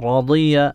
راضية